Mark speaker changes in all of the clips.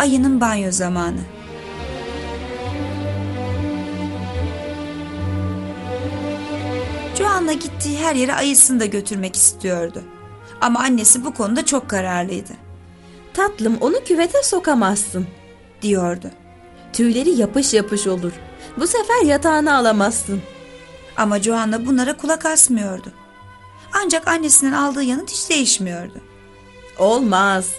Speaker 1: Ayının banyo zamanı. Joanna gittiği her yere ayısını da götürmek istiyordu. Ama annesi bu konuda çok kararlıydı.
Speaker 2: Tatlım onu küvete sokamazsın.
Speaker 1: Diyordu.
Speaker 2: Tüyleri yapış yapış olur. Bu sefer yatağına alamazsın.
Speaker 1: Ama Joanna bunlara kulak asmıyordu. Ancak annesinin aldığı yanıt hiç değişmiyordu.
Speaker 2: Olmaz.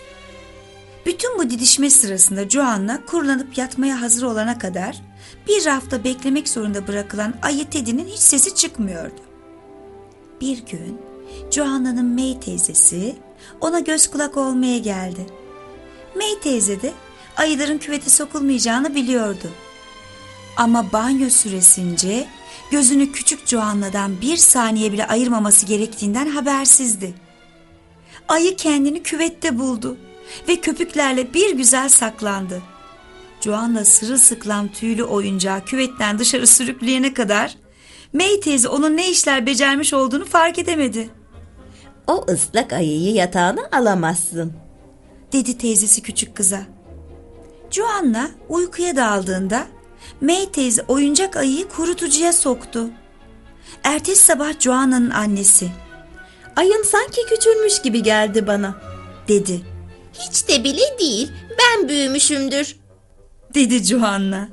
Speaker 1: Bütün bu didişme sırasında Joanna kurulanıp yatmaya hazır olana kadar bir rafta beklemek zorunda bırakılan ayı Teddy'nin hiç sesi çıkmıyordu. Bir gün Joanna'nın May teyzesi ona göz kulak olmaya geldi. May teyze de ayıların küvete sokulmayacağını biliyordu. Ama banyo süresince gözünü küçük Joanna'dan bir saniye bile ayırmaması gerektiğinden habersizdi. Ayı kendini küvette buldu ve köpüklerle bir güzel saklandı. Joanna sırılsıklam tüylü oyuncağı küvetten dışarı sürükleyene kadar May teyze onun ne işler becermiş olduğunu fark edemedi.
Speaker 2: O ıslak ayıyı yatağına alamazsın.
Speaker 1: Dedi teyzesi küçük kıza. Joanna uykuya daldığında May teyze oyuncak ayıyı kurutucuya soktu. Ertesi sabah Joanna'nın annesi
Speaker 2: Ayın sanki küçülmüş gibi geldi bana.
Speaker 1: dedi.
Speaker 3: Hiç de bile değil. Ben büyümüşümdür.
Speaker 1: Dedi Joanna.